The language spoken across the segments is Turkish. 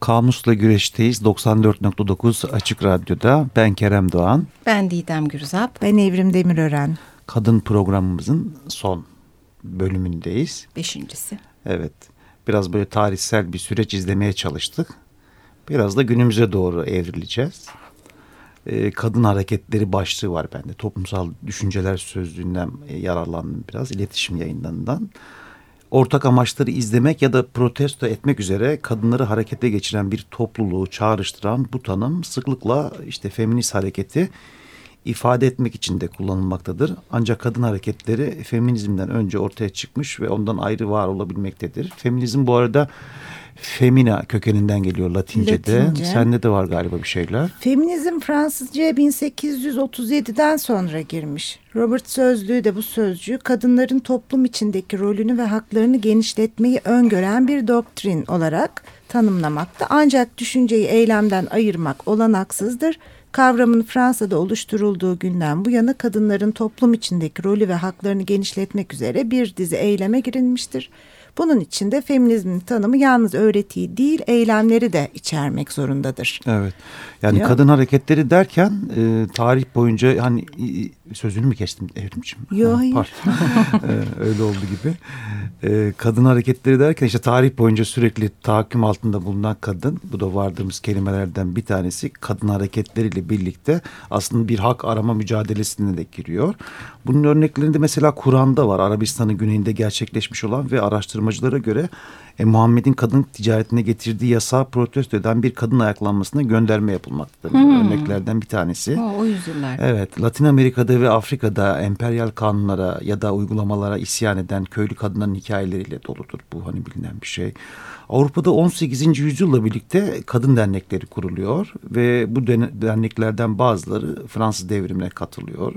Kamusla Güreş'teyiz. 94.9 Açık Radyo'da. Ben Kerem Doğan. Ben Didem Gürzap. Ben Evrim Demirören. Kadın programımızın son bölümündeyiz. Beşincisi. Evet. Biraz böyle tarihsel bir süreç izlemeye çalıştık. Biraz da günümüze doğru evrileceğiz. Ee, kadın hareketleri başlığı var bende. Toplumsal düşünceler sözlüğünden e, yararlandım biraz. iletişim yayınlarından ortak amaçları izlemek ya da protesto etmek üzere kadınları harekete geçiren bir topluluğu çağrıştıran bu tanım sıklıkla işte feminist hareketi ifade etmek için de kullanılmaktadır. Ancak kadın hareketleri feminizmden önce ortaya çıkmış ve ondan ayrı var olabilmektedir. Feminizm bu arada Femina kökeninden geliyor Latince'de. Latince. Sende de var galiba bir şeyler. Feminizm Fransızca'ya 1837'den sonra girmiş. Robert Sözlüğü de bu sözcüğü kadınların toplum içindeki rolünü ve haklarını genişletmeyi öngören bir doktrin olarak tanımlamakta. Ancak düşünceyi eylemden ayırmak olanaksızdır. Kavramın Fransa'da oluşturulduğu günden bu yana kadınların toplum içindeki rolü ve haklarını genişletmek üzere bir dizi eyleme girilmiştir. Bunun için de feminizmin tanımı yalnız öğretiyi değil eylemleri de içermek zorundadır. Evet. Yani ya. kadın hareketleri derken e, tarih boyunca hani sözünü mü kestim Evrimciğim? Yok hayır. ee, öyle oldu gibi. Ee, kadın hareketleri derken işte tarih boyunca sürekli tahakküm altında bulunan kadın. Bu da vardığımız kelimelerden bir tanesi. Kadın hareketleriyle birlikte aslında bir hak arama mücadelesine de giriyor. Bunun örneklerinde mesela Kur'an'da var. Arabistan'ın güneyinde gerçekleşmiş olan ve araştırmacılara göre e, Muhammed'in kadın ticaretine getirdiği yasağı protesto eden bir kadın ayaklanmasına gönderme yapılmaktadır. Hmm. Örneklerden bir tanesi. O, o yüzyıllar. Evet. Latin Amerika'da ve Afrika'da emperyal kanunlara ya da uygulamalara isyan eden köylü kadınların hikayeleriyle doludur. Bu hani bilinen bir şey. Avrupa'da 18. yüzyılla birlikte kadın dernekleri kuruluyor ve bu derneklerden bazıları Fransız devrimine katılıyor.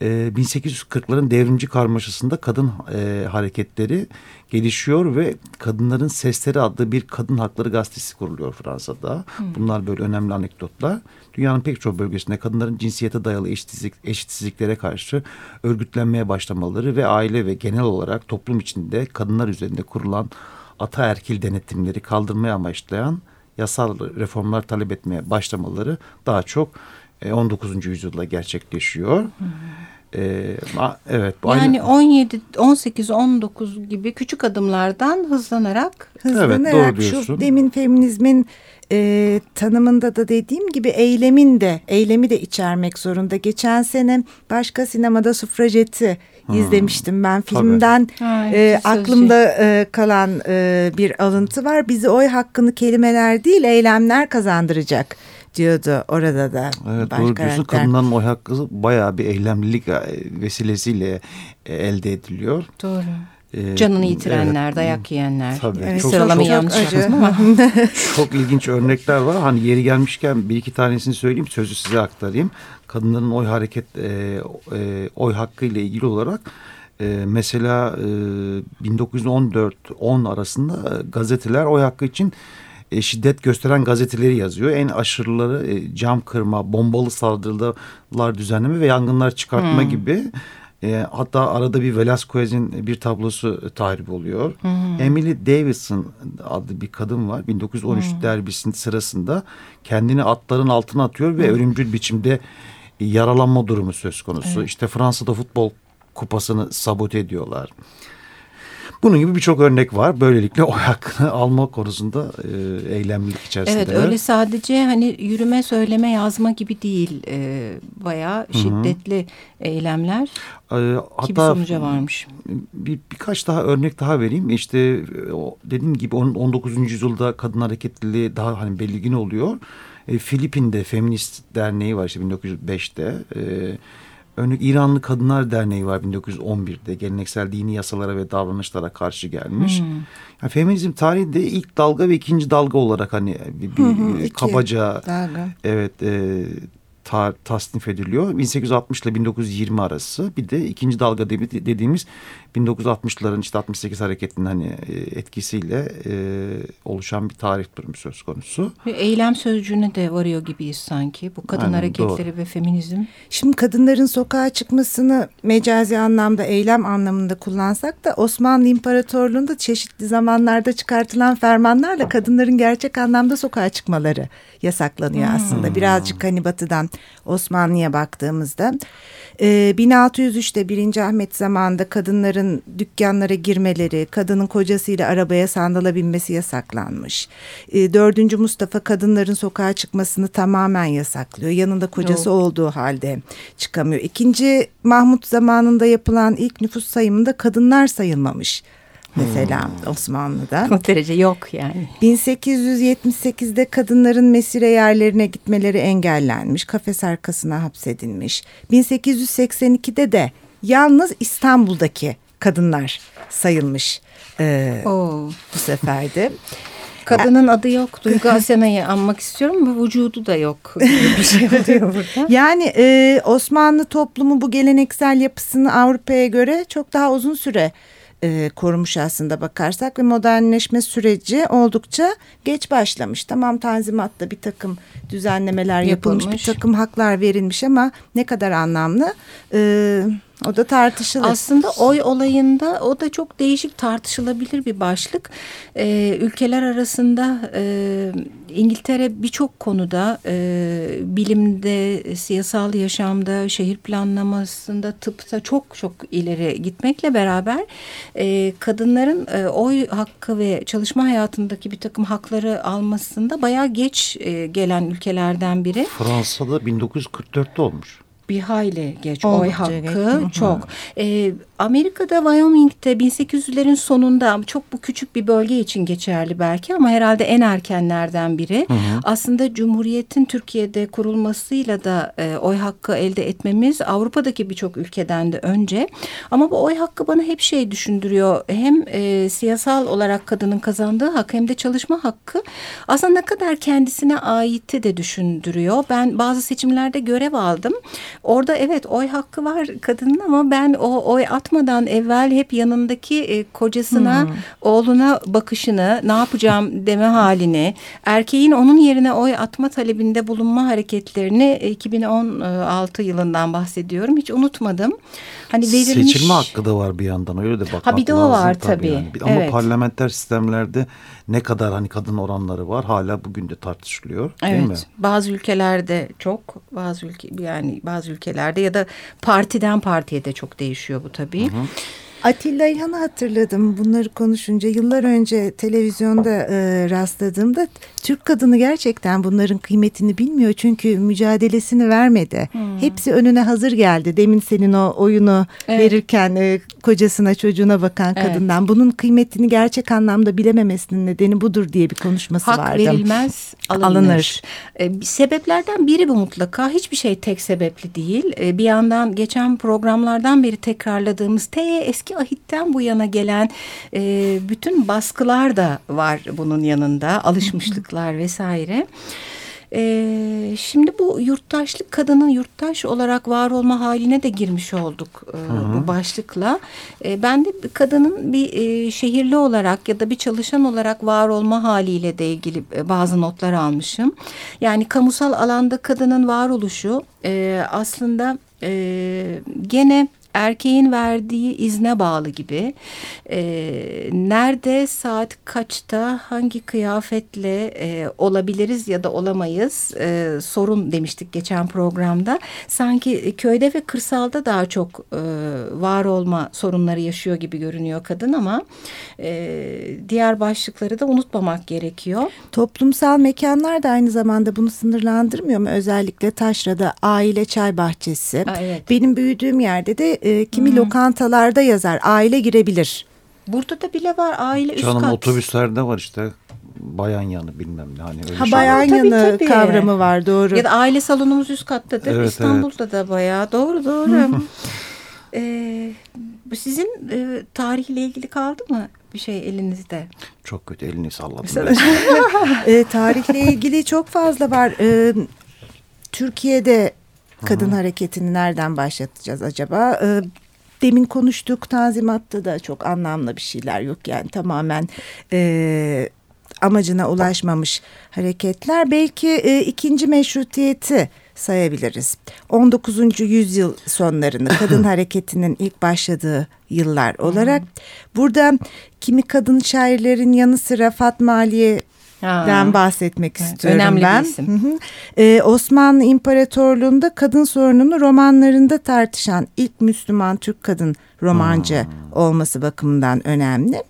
1840'ların ee, devrimci karmaşasında kadın e, hareketleri gelişiyor ve Kadınların Sesleri adlı bir kadın hakları gazetesi kuruluyor Fransa'da. Hmm. Bunlar böyle önemli anekdotlar. Dünyanın pek çok bölgesinde kadınların cinsiyete dayalı eşitsizlik, eşitsizliklere karşı örgütlenmeye başlamaları ve aile ve genel olarak toplum içinde kadınlar üzerinde kurulan ataerkil denetimleri kaldırmaya amaçlayan yasal reformlar talep etmeye başlamaları daha çok 19. E, yüzyılda gerçekleşiyor. Hmm. Ee, evet. Bu yani aynı... 17, 18, 19 gibi küçük adımlardan hızlanarak. Hızlanarak evet, doğru diyorsun. şu demin feminizmin e, tanımında da dediğim gibi eylemin de eylemi de içermek zorunda. Geçen sene başka sinemada sufrajeti hmm. izlemiştim ben filmden e, aklımda e, kalan e, bir alıntı var. Bizi oy hakkını kelimeler değil eylemler kazandıracak diyordu orada da. Evet doğru diyorsun. Kadınların oy hakkı bayağı bir eylemlilik e, vesilesiyle e, elde ediliyor. Doğru. Ee, Canını yitirenler, evet, dayak yiyenler. Tabii. Evet, çok, Sıralamayı çok, yanlış ama. çok ilginç örnekler var. Hani yeri gelmişken bir iki tanesini söyleyeyim, sözü size aktarayım. Kadınların oy hareket, e, e, oy hakkı ile ilgili olarak e, mesela e, 1914-10 arasında gazeteler oy hakkı için e, şiddet gösteren gazeteleri yazıyor. En aşırıları e, cam kırma, bombalı saldırılar düzenleme ve yangınlar çıkartma hmm. gibi. E, hatta arada bir Velasquez'in bir tablosu tahrip oluyor. Hmm. Emily Davidson adlı bir kadın var. 1913 hmm. derbisinin sırasında kendini atların altına atıyor ve hmm. ölümcül biçimde yaralanma durumu söz konusu. Evet. İşte Fransa'da futbol kupasını sabote ediyorlar. Bunun gibi birçok örnek var. Böylelikle oy hakkını alma konusunda e, eylemlilik içerisinde. Evet öyle sadece hani yürüme, söyleme, yazma gibi değil. E, bayağı şiddetli Hı -hı. eylemler e, hatta sonuca varmış. Bir, birkaç daha örnek daha vereyim. İşte o, dediğim gibi 19. yüzyılda kadın hareketliliği daha hani belirgin oluyor. E, Filipin'de Feminist Derneği var işte 1905'te. E, Örnek İranlı Kadınlar Derneği var 1911'de geleneksel dini yasalara ve davranışlara karşı gelmiş. Hmm. Yani feminizm tarihinde ilk dalga ve ikinci dalga olarak hani bir, bir kabaca dalga. evet e, ta, tasnif ediliyor. 1860 ile 1920 arası bir de ikinci dalga dediğimiz 1960'ların işte 68 hareketinin hani e, etkisiyle e, oluşan bir tarih durumu söz konusu. Ve eylem sözcüğüne de varıyor gibiyiz sanki. Bu kadın Aynen, hareketleri doğru. ve feminizm. Şimdi kadınların sokağa çıkmasını mecazi anlamda eylem anlamında kullansak da Osmanlı İmparatorluğu'nda çeşitli zamanlarda çıkartılan fermanlarla kadınların gerçek anlamda sokağa çıkmaları yasaklanıyor hmm. aslında. Birazcık hani batıdan Osmanlı'ya baktığımızda. E, ee, 1603'te 1. Ahmet zamanında kadınların dükkanlara girmeleri, kadının kocasıyla arabaya sandala binmesi yasaklanmış. E, 4. Mustafa kadınların sokağa çıkmasını tamamen yasaklıyor. Yanında kocası Yok. olduğu halde çıkamıyor. İkinci Mahmut zamanında yapılan ilk nüfus sayımında kadınlar sayılmamış mesela hmm. Osmanlı'da. O derece yok yani. 1878'de kadınların mesire yerlerine gitmeleri engellenmiş, kafes arkasına hapsedilmiş. 1882'de de yalnız İstanbul'daki kadınlar sayılmış e, Oo. bu seferde. Kadının adı yok. Duygu Asena'yı anmak istiyorum ama vücudu da yok. bir şey oluyor burada. Yani e, Osmanlı toplumu bu geleneksel yapısını Avrupa'ya göre çok daha uzun süre e, korumuş aslında bakarsak ve modernleşme süreci oldukça geç başlamış. Tamam tanzimatta bir takım düzenlemeler yapılmış, yapılmış bir takım haklar verilmiş ama ne kadar anlamlı? E, o da tartışılır. Aslında oy olayında o da çok değişik tartışılabilir bir başlık. Ee, ülkeler arasında e, İngiltere birçok konuda e, bilimde, siyasal yaşamda, şehir planlamasında, tıpta çok çok ileri gitmekle beraber e, kadınların e, oy hakkı ve çalışma hayatındaki bir takım hakları almasında bayağı geç e, gelen ülkelerden biri. Fransa'da 1944'te olmuş bir hayli geç Oldukça oy hakkı geç. çok. Ee, Amerika'da Wyoming'de 1800'lerin sonunda çok bu küçük bir bölge için geçerli belki ama herhalde en erkenlerden biri. Hı hı. Aslında Cumhuriyet'in Türkiye'de kurulmasıyla da e, oy hakkı elde etmemiz Avrupa'daki birçok ülkeden de önce. Ama bu oy hakkı bana hep şey düşündürüyor. Hem e, siyasal olarak kadının kazandığı hak hem de çalışma hakkı aslında ne kadar kendisine aitti de düşündürüyor. Ben bazı seçimlerde görev aldım. Orada evet oy hakkı var kadının ama ben o oy atmadan evvel hep yanındaki e, kocasına, hmm. oğluna bakışını, ne yapacağım deme halini, erkeğin onun yerine oy atma talebinde bulunma hareketlerini 2016 e, yılından bahsediyorum. Hiç unutmadım. Hani verilmiş... Seçilme hakkı da var bir yandan öyle de bakmak Ha bir de o var tabii. tabii. Yani. Ama evet. parlamenter sistemlerde ne kadar hani kadın oranları var hala bugün de tartışılıyor değil evet. mi? Bazı ülkelerde çok bazı ülke yani bazı ülkelerde ya da partiden partiye de çok değişiyor bu tabii. Hı hı. Atilla İlhan'ı hatırladım bunları konuşunca. Yıllar önce televizyonda e, rastladığımda Türk kadını gerçekten bunların kıymetini bilmiyor. Çünkü mücadelesini vermedi. Hmm. Hepsi önüne hazır geldi. Demin senin o oyunu evet. verirken e, kocasına çocuğuna bakan evet. kadından. Bunun kıymetini gerçek anlamda bilememesinin nedeni budur diye bir konuşması Hak vardı. Hak verilmez alınır. alınır. E, sebeplerden biri bu mutlaka. Hiçbir şey tek sebepli değil. E, bir yandan geçen programlardan beri tekrarladığımız T eski ahitten bu yana gelen e, bütün baskılar da var bunun yanında. Alışmışlıklar vesaire. Ee, şimdi bu yurttaşlık kadının yurttaş olarak var olma haline de girmiş olduk e, bu başlıkla. E, ben de kadının bir e, şehirli olarak ya da bir çalışan olarak var olma haliyle de ilgili e, bazı notlar almışım. Yani kamusal alanda kadının varoluşu e, aslında e, gene erkeğin verdiği izne bağlı gibi. E, nerede, saat kaçta, hangi kıyafetle e, olabiliriz ya da olamayız e, sorun demiştik geçen programda. Sanki köyde ve kırsalda daha çok e, var olma sorunları yaşıyor gibi görünüyor kadın ama e, diğer başlıkları da unutmamak gerekiyor. Toplumsal mekanlar da aynı zamanda bunu sınırlandırmıyor mu? Özellikle Taşra'da aile çay bahçesi. Aa, evet. Benim büyüdüğüm yerde de e, kimi hmm. lokantalarda yazar aile girebilir. Burada da bile var aile Canım, üst kat. otobüslerde var işte bayan yanı bilmem ne hani öyle ha, şey bayan tabii, yanı tabii. kavramı var doğru. Ya da aile salonumuz üst kattadır. Evet, İstanbul'da evet. da bayağı doğru doğru. ee, sizin e, tarihle ilgili kaldı mı bir şey elinizde? Çok kötü elini salladım. e, tarihle ilgili çok fazla var. E, Türkiye'de kadın Hı -hı. hareketini nereden başlatacağız acaba? E, demin konuştuk Tanzimat'ta da çok anlamlı bir şeyler yok yani tamamen e, amacına ulaşmamış hareketler. Belki e, ikinci meşrutiyeti sayabiliriz. 19. yüzyıl sonlarını kadın hareketinin ilk başladığı yıllar olarak burada kimi kadın şairlerin yanı sıra Fatma Aliye den bahsetmek evet, istiyorum önemli ben. Bir isim. Hı hı. Ee, Osmanlı İmparatorluğu'nda kadın sorununu romanlarında tartışan ilk Müslüman Türk kadın romancı hmm. olması bakımından önemli.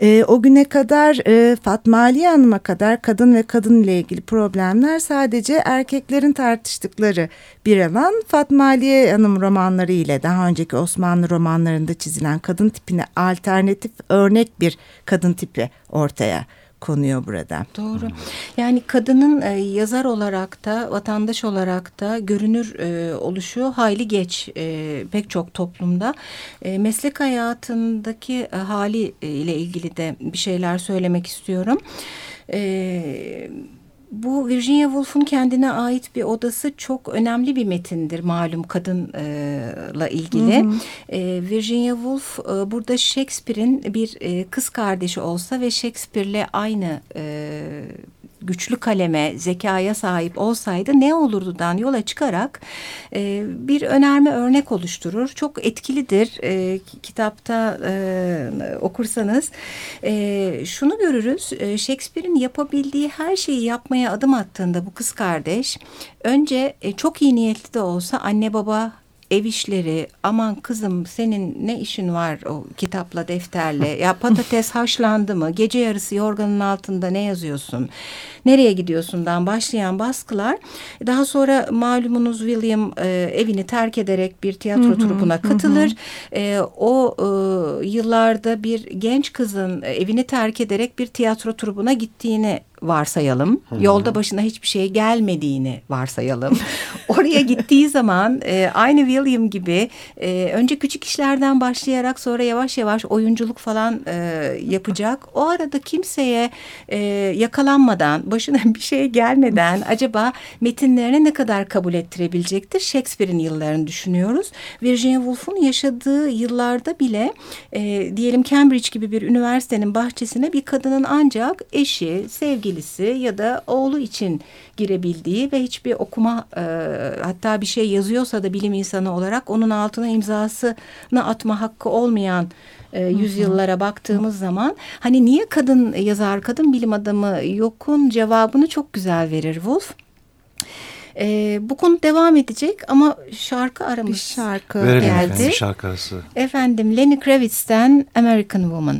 Ee, o güne kadar e, Fatma Aliye Hanım'a kadar kadın ve kadın ile ilgili problemler sadece erkeklerin tartıştıkları bir alan. Fatma Aliye Hanım romanları ile daha önceki Osmanlı romanlarında çizilen kadın tipine alternatif örnek bir kadın tipi ortaya konuyor burada. Doğru. Yani kadının e, yazar olarak da vatandaş olarak da görünür e, oluşu hayli geç e, pek çok toplumda. E, meslek hayatındaki e, hali e, ile ilgili de bir şeyler söylemek istiyorum. Evet bu Virginia Woolf'un kendine ait bir odası çok önemli bir metindir malum kadınla ilgili. Hı hı. E, Virginia Woolf e, burada Shakespeare'in bir e, kız kardeşi olsa ve Shakespeare'le aynı e, güçlü kaleme, zekaya sahip olsaydı ne olurdudan yola çıkarak e, bir önerme örnek oluşturur. Çok etkilidir e, kitapta e, okursanız. E, şunu görürüz, e, Shakespeare'in yapabildiği her şeyi yapmaya adım attığında bu kız kardeş önce e, çok iyi niyetli de olsa anne baba ev işleri aman kızım senin ne işin var o kitapla defterle? Ya patates haşlandı mı? Gece yarısı yorganın altında ne yazıyorsun? Nereye gidiyorsundan başlayan baskılar daha sonra malumunuz William e, evini terk ederek bir tiyatro trupuna katılır. E, o e, yıllarda bir genç kızın evini terk ederek bir tiyatro trupuna gittiğini varsayalım. Hı -hı. Yolda başına hiçbir şey gelmediğini varsayalım. Oraya gittiği zaman e, aynı William gibi e, önce küçük işlerden başlayarak sonra yavaş yavaş oyunculuk falan e, yapacak. O arada kimseye e, yakalanmadan, başına bir şey gelmeden acaba metinlerine ne kadar kabul ettirebilecektir? Shakespeare'in yıllarını düşünüyoruz. Virginia Woolf'un yaşadığı yıllarda bile e, diyelim Cambridge gibi bir üniversitenin bahçesine bir kadının ancak eşi, sevgili sevgilisi ya da oğlu için girebildiği ve hiçbir okuma e, hatta bir şey yazıyorsa da bilim insanı olarak onun altına imzasını atma hakkı olmayan e, yüzyıllara baktığımız zaman hani niye kadın yazar kadın bilim adamı yokun cevabını çok güzel verir Wolf. E, bu konu devam edecek ama şarkı aramız bir şarkı Verelim geldi. Efendim, şarkı arası. Efendim Lenny Kravitz'ten American Woman.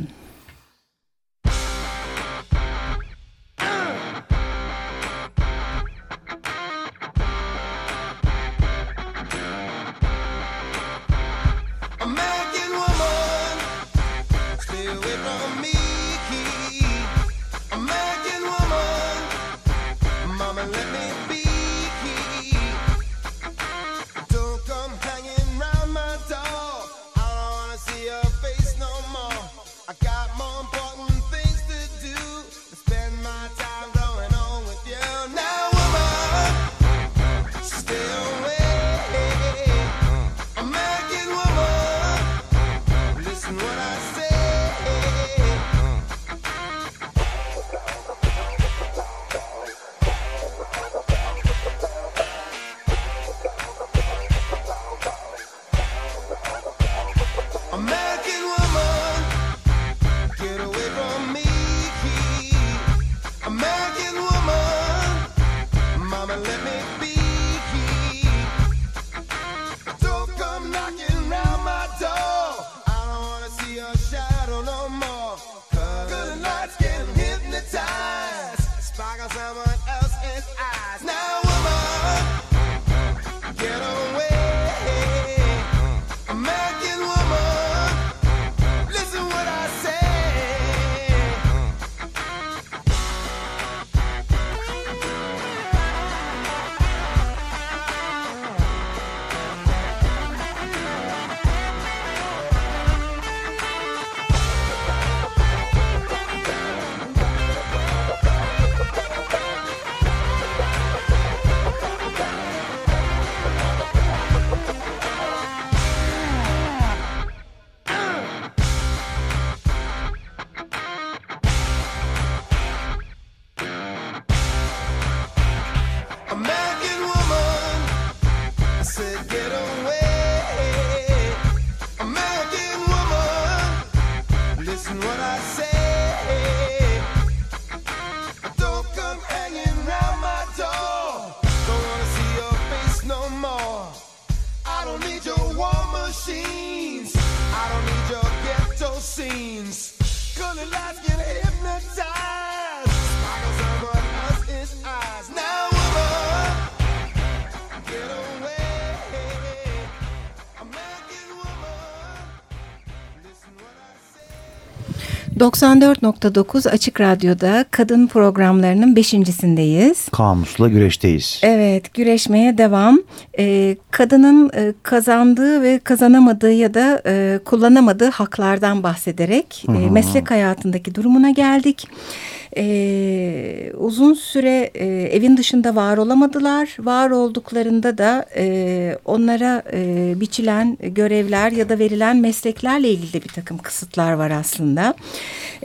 94.9 Açık Radyo'da kadın programlarının beşincisindeyiz. Kamusla güreşteyiz. Evet, güreşmeye devam. Ee, kadının e, kazandığı ve kazanamadığı ya da e, kullanamadığı haklardan bahsederek e, meslek hayatındaki durumuna geldik. Ee, uzun süre e, evin dışında var olamadılar. Var olduklarında da e, onlara e, biçilen görevler ya da verilen mesleklerle ilgili de bir takım kısıtlar var aslında.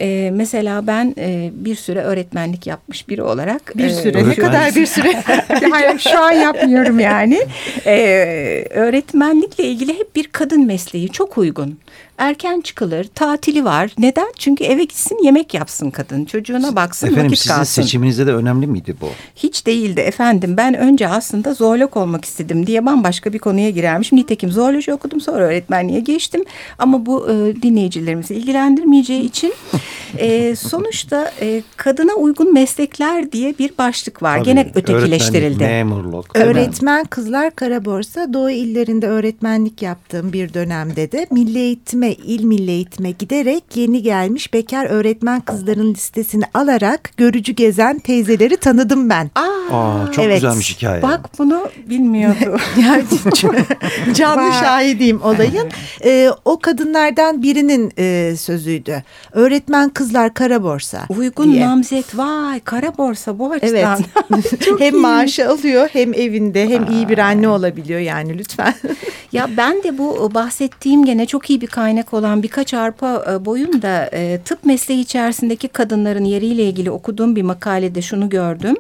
E, mesela ben e, bir süre öğretmenlik yapmış biri olarak. Bir e, süre ne Öğretmen- kadar bir süre. Hayır şu an yapmıyorum yani. Ee, öğretmenlikle ilgili hep bir kadın mesleği çok uygun. Erken çıkılır, tatili var. Neden? Çünkü eve gitsin yemek yapsın kadın. Çocuğuna baksın, Efendim vakit sizin kalsın. seçiminizde de önemli miydi bu? Hiç değildi efendim. Ben önce aslında zoolog olmak istedim diye bambaşka bir konuya girermişim. Nitekim zooloji okudum sonra öğretmenliğe geçtim. Ama bu e, dinleyicilerimizi ilgilendirmeyeceği için e, sonuçta e, kadına uygun meslekler diye bir başlık var. Tabii, Gene ötekileştirildi. memurluk. Öğretmen Kızlar Karaborsa Doğu illerinde öğretmenlik yaptığım bir dönemde de milli eğitime, il milli eğitime giderek yeni gelmiş bekar öğretmen kızların listesini alarak görücü gezen teyzeleri tanıdım ben. Aa, çok Evet. güzelmiş hikaye. Bak bunu bilmiyordu. Yani canlı şahidiyim olayın. Ee, o kadınlardan birinin e, sözüydü. Öğretmen Kızlar Karaborsa. Uygun diye. namzet vay kara borsa bu Evet. açıdan. Çok hem iyi. maaşı alıyor hem evinde hem iyi bir anne olabiliyor yani lütfen. Ya ben de bu bahsettiğim gene çok iyi bir kaynak olan birkaç arpa e, boyunda e, tıp mesleği içerisindeki kadınların yeriyle ilgili okuduğum bir makalede şunu gördüm.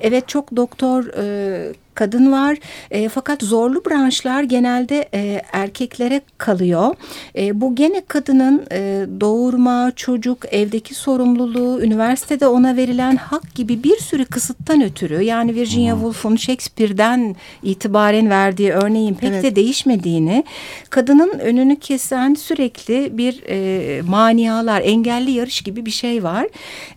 Evet çok doktor e, kadın var E, fakat zorlu branşlar genelde e, erkeklere kalıyor. E, bu gene kadının e, doğurma, çocuk, evdeki sorumluluğu, üniversitede ona verilen hak gibi bir sürü kısıttan ötürü yani Virginia Woolf'un Shakespeare'den itibaren verdiği örneğin pek Evet. de değişmediğini, kadının önünü kesen sürekli bir e, manialar, engelli yarış gibi bir şey var.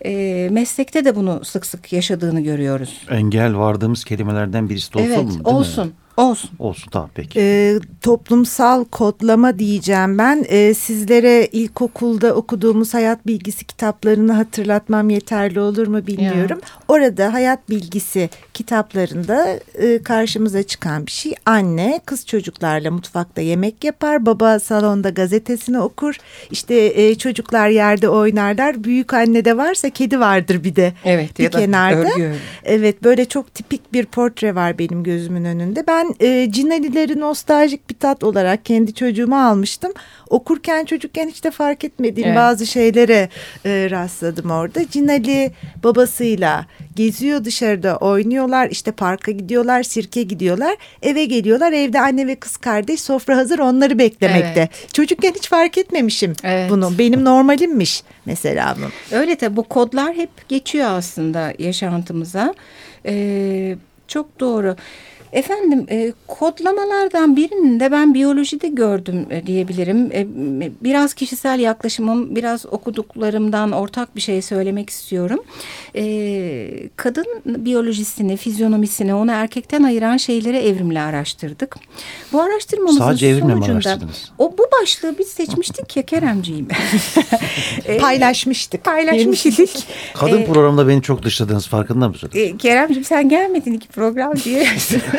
E, meslekte de bunu sık sık yaşadığını görüyoruz. Engel vardığımız kelimelerden birisi olsun evet, mu? değil mi? Olsun. Olsun. Tamam peki. Ee, toplumsal kodlama diyeceğim ben. Ee, sizlere ilkokulda okuduğumuz hayat bilgisi kitaplarını hatırlatmam yeterli olur mu bilmiyorum. Orada hayat bilgisi kitaplarında e, karşımıza çıkan bir şey. Anne kız çocuklarla mutfakta yemek yapar. Baba salonda gazetesini okur. İşte e, çocuklar yerde oynarlar. Büyük anne de varsa kedi vardır bir de. Evet, bir ya da kenarda. örgü örgü. Evet böyle çok tipik bir portre var benim gözümün önünde. Ben e, Cinali'leri nostaljik bir tat olarak kendi çocuğuma almıştım. Okurken çocukken hiç de fark etmediğim Evet. bazı şeylere e, rastladım orada. Cinali babasıyla geziyor dışarıda oynuyorlar. işte parka gidiyorlar, sirke gidiyorlar. Eve geliyorlar. Evde anne ve kız kardeş sofra hazır onları beklemekte. Çocukken hiç fark etmemişim Evet. bunu. Benim normalimmiş mesela bu. Öyle tabi bu kodlar hep geçiyor aslında yaşantımıza. Ee, çok doğru. Efendim e, kodlamalardan birinin de ben biyolojide gördüm e, diyebilirim. E, biraz kişisel yaklaşımım, biraz okuduklarımdan ortak bir şey söylemek istiyorum. E, kadın biyolojisini, fizyonomisini, onu erkekten ayıran şeyleri evrimle araştırdık. Bu araştırmamızın Sadece evrimle sonucunda o bu başlığı biz seçmiştik ya Keremciğim. E, Paylaşmıştık. paylaşmış idik. Kadın Ee, programda beni çok dışladınız farkında mısınız? e, Keremciğim sen gelmedin iki program diye.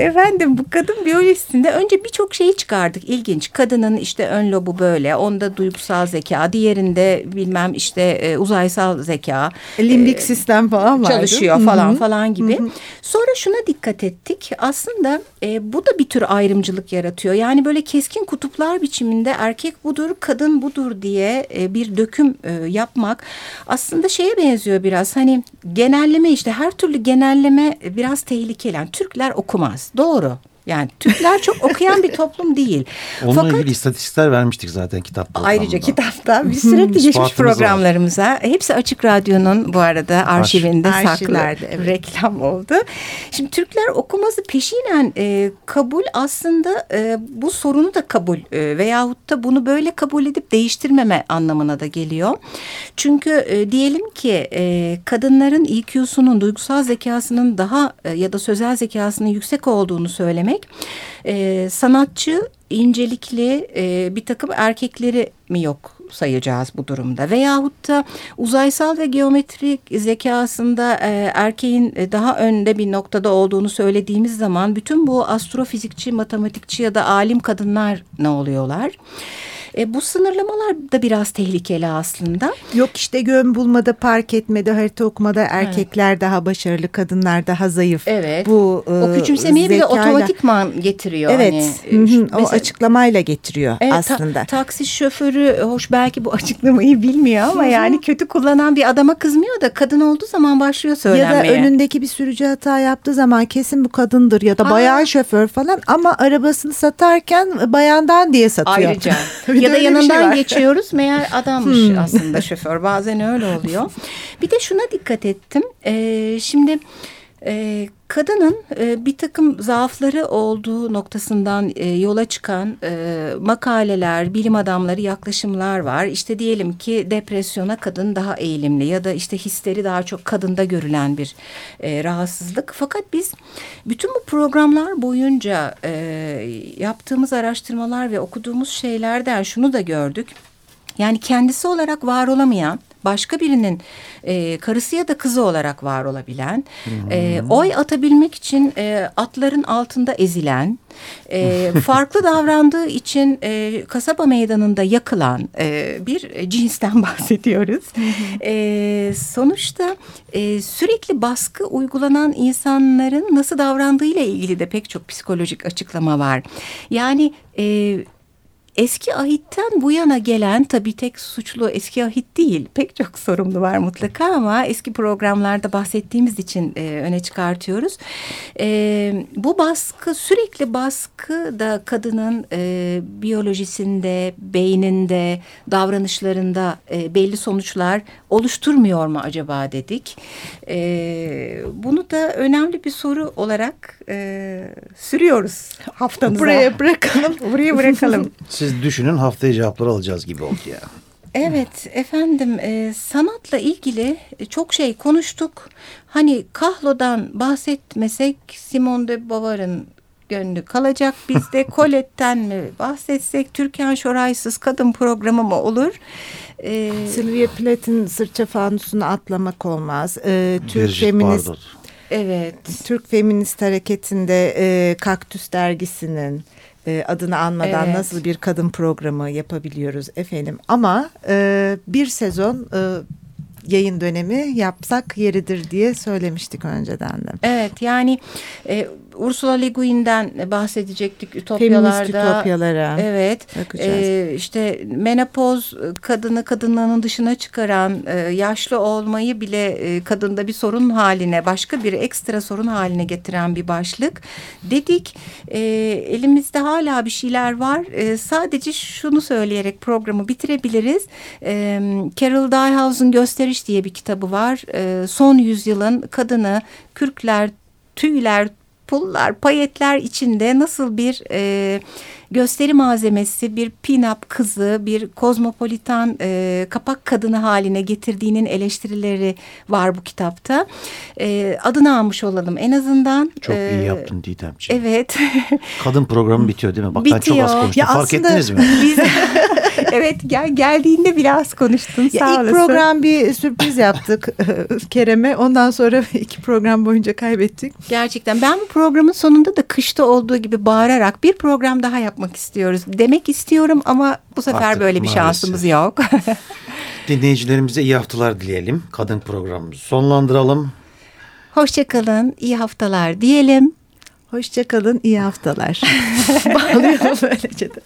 Efendim bu kadın biyolojisinde önce birçok şeyi çıkardık. İlginç. Kadının işte ön lobu böyle. Onda duygusal zeka. Diğerinde bilmem işte e, uzaysal zeka. Limbik e, sistem falan var. çalışıyor falan falan gibi. Sonra şuna dikkat ettik. Aslında e, bu da bir tür ayrımcılık yaratıyor. Yani böyle keskin kutuplar biçiminde erkek budur, kadın budur diye e, bir döküm e, yapmak aslında şeye benziyor biraz. Hani genelleme işte her türlü genelleme biraz tehlikeli. Yani Türkler okumaz. Doğru. Yani Türkler çok okuyan bir toplum değil. Onunla Fakat ilgili istatistikler vermiştik zaten kitap programında. Ayrıca kitapta biz sürekli geçmiş İspatımız var. programlarımıza hepsi Açık Radyo'nun bu arada arşivinde saklı Arşivlerde, evet. reklam oldu. Şimdi Türkler okuması peşinen e, kabul aslında e, bu sorunu da kabul e, veyahut da bunu böyle kabul edip değiştirmeme anlamına da geliyor. Çünkü e, diyelim ki e, kadınların EQ'sunun duygusal zekasının daha e, ya da sözel zekasının yüksek olduğunu söylemek e, sanatçı incelikli e, bir takım erkekleri mi yok sayacağız bu durumda veyahut da uzaysal ve geometrik zekasında e, erkeğin e, daha önde bir noktada olduğunu söylediğimiz zaman bütün bu astrofizikçi, matematikçi ya da alim kadınlar ne oluyorlar? E, bu sınırlamalar da biraz tehlikeli aslında. Yok işte göm bulmada, park etmede, harita okumada erkekler daha başarılı, kadınlar daha zayıf. Evet. Bu o e, küçümsemeyi bile zekayla- otomatikman getiriyor. Evet, Hani, hı hı, şu- o mesela- açıklamayla getiriyor Evet, ta- aslında. taksi şoförü hoş belki bu açıklamayı bilmiyor ama yani kötü kullanan bir adama kızmıyor da kadın olduğu zaman başlıyor ya da söylenmeye. önündeki bir sürücü hata yaptığı zaman kesin bu kadındır ya da Aa. bayan şoför falan ama arabasını satarken bayandan diye satıyor. Ayrıca Bir ya da şey yanından var. geçiyoruz meğer adammış aslında şoför bazen öyle oluyor. Bir de şuna dikkat ettim Ee, şimdi e, kadının e, bir takım zaafları olduğu noktasından e, yola çıkan e, makaleler, bilim adamları yaklaşımlar var. İşte diyelim ki depresyona kadın daha eğilimli ya da işte histeri daha çok kadında görülen bir e, rahatsızlık. Fakat biz bütün bu programlar boyunca e, yaptığımız araştırmalar ve okuduğumuz şeylerden şunu da gördük. Yani kendisi olarak var olamayan, başka birinin e, karısı ya da kızı olarak var olabilen, e, oy atabilmek için e, atların altında ezilen, e, farklı davrandığı için e, kasaba meydanında yakılan e, bir cinsten bahsediyoruz. E, sonuçta e, sürekli baskı uygulanan insanların nasıl davrandığıyla ilgili de pek çok psikolojik açıklama var. Yani... E, Eski ahitten bu yana gelen tabii tek suçlu eski ahit değil pek çok sorumlu var mutlaka ama eski programlarda bahsettiğimiz için e, öne çıkartıyoruz. E, bu baskı sürekli baskı da kadının e, biyolojisinde, beyninde, davranışlarında e, belli sonuçlar oluşturmuyor mu acaba dedik. E, bunu da önemli bir soru olarak e, sürüyoruz haftamıza. Buraya bırakalım. Buraya bırakalım. Siz düşünün haftaya cevapları alacağız gibi oldu ya. Evet efendim e, sanatla ilgili çok şey konuştuk. Hani Kahlo'dan bahsetmesek Simone de Beauvoir'ın gönlü kalacak. Biz de Colette'ten mi bahsetsek Türkan Şoray'sız kadın programı mı olur? E, Sylvia Plath'in sırça fanusunu atlamak olmaz. Ee, Türk feminist evet. Türk Feminist Hareketi'nde e, Kaktüs dergisinin e, adını anmadan Evet. nasıl bir kadın programı yapabiliyoruz efendim. Ama e, bir sezon e, yayın dönemi yapsak yeridir diye söylemiştik önceden de. Evet yani e, Ursula Le Guin'den bahsedecektik Feminist Ütopyalarda. ütopyalara. Evet. bakacağız. Ee, işte menopoz kadını kadınlığının dışına çıkaran e, yaşlı olmayı bile e, kadında bir sorun haline başka bir ekstra sorun haline getiren bir başlık dedik. E, elimizde hala bir şeyler var. E, sadece şunu söyleyerek programı bitirebiliriz. E, Carol Dyehouse'un Gösteriş diye bir kitabı var. E, son yüzyılın kadını kürkler, tüyler, pullar, payetler içinde nasıl bir e, gösteri malzemesi, bir pin-up kızı, bir kozmopolitan e, kapak kadını haline getirdiğinin eleştirileri var bu kitapta. E, adını almış olalım en azından. Çok E, iyi yaptın Didemciğim. Evet. Kadın programı bitiyor değil mi? Bak ben çok Bitiyor. az konuştum. Ya Fark aslında- ettiniz mi? Biz, evet gel, geldiğinde biraz konuştun. Ya Sağ ilk olasın. program bir sürpriz yaptık Kerem'e. Ondan sonra iki program boyunca kaybettik. Gerçekten ben bu programın sonunda da kışta olduğu gibi bağırarak bir program daha yapmak istiyoruz. Demek istiyorum ama bu sefer Artık böyle bir maalesef. şansımız yok. Dinleyicilerimize iyi haftalar dileyelim. Kadın programımızı sonlandıralım. Hoşçakalın, iyi haftalar diyelim. Hoşçakalın, iyi haftalar. Bağlıyorum böylece de.